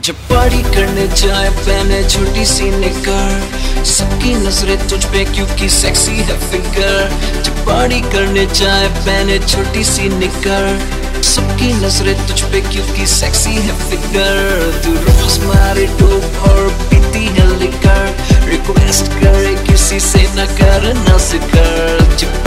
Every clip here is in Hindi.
जब पार्टी करने जाए, पहने छोटी सी निकर। सबकी नज़रें तुझ पे क्योंकि सेक्सी है फिगर जब पार्टी करने जाए, पहने छोटी सी निकर। सबकी नज़रें तुझ पे क्योंकि सेक्सी है फिगर तू रोज मारे डोप और पीती है लिकर रिक्वेस्ट करे किसी से न कर, न सिकर जब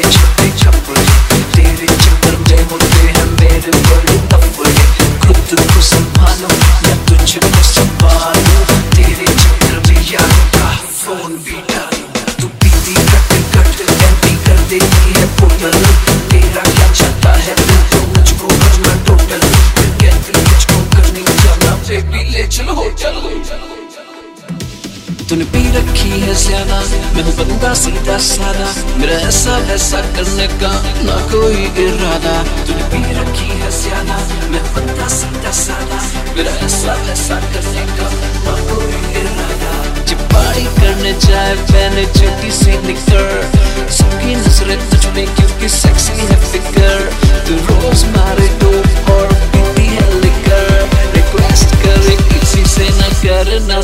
है छोटे छोटे तेरे चक्कर में होते हैं मेरे बड़े तफड़े खुद को संभालो या तुझको संभालो तेरे चक्कर में यारों का फ़ोन भी डालो तू पीती कट कट एंटी कर देती है बोतल तेरा क्या चाहता है दिल तो मुझको करना टोटल फिर कहती मुझको करनी जाना बेबी ले चलो हो चलो। तूने पी रखी है ज़्यादा। मैं हूँ बंदा सीधा सादा। मेरा ऐसा वैसा करने का ना कोई इरादा। तूने पी रखी है ज़्यादा। मैं बंदा सीधा सादा। मेरा ऐसा वैसा करने का ना कोई इरादा। जब पार्टी करने जाए पहने छोटी सी निकर सबकी नज़रें तुझ पे क्योंकि सेक्सी है फिगर तू रोज मारे डोप और पीती है लिकर रिक्वेस्ट करे, किसी से ना कर, ना